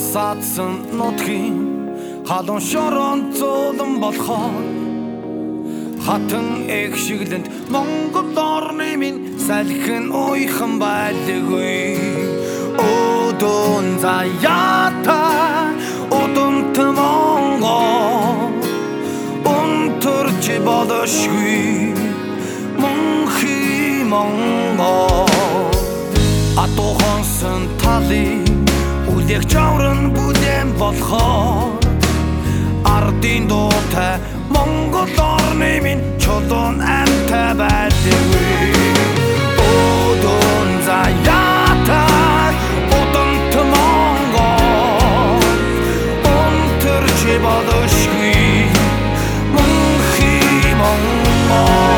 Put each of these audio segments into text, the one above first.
хонсон нутгийн халуун шорон зулан болохоор хатан их шиглэнд Монгол орны минь салхин уйхан байлгүй. Одон заяата одонт Монгол Унтурч болошгүй. Монхи Монгол Атохонсон талын үлэх чаврын бүдэм болохоор ардын дуутай Монгол орны минь чулуун амтай байдаггүй Одон заяата одонт Монгол Унтэрч бодошгүй Монхи Монгол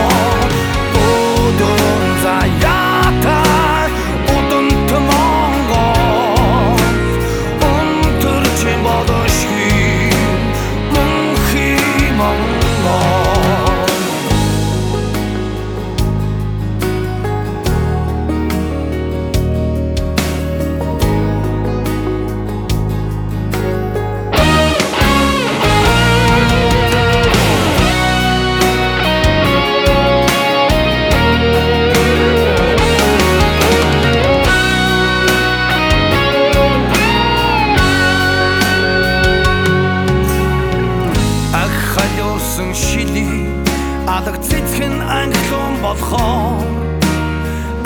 болохоор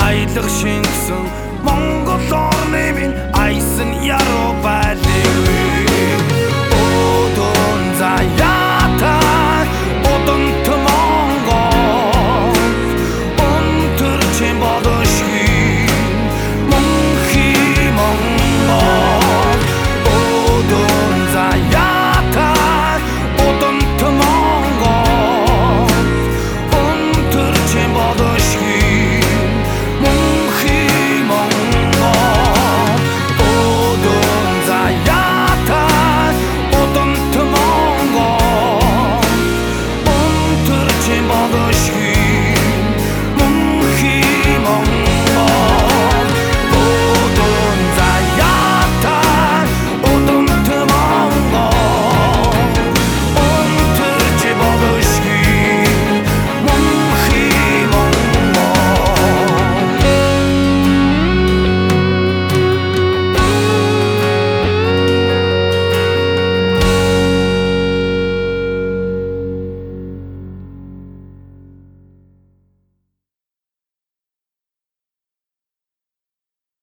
аялах шингэсэн Монгол орны минь айсан яруу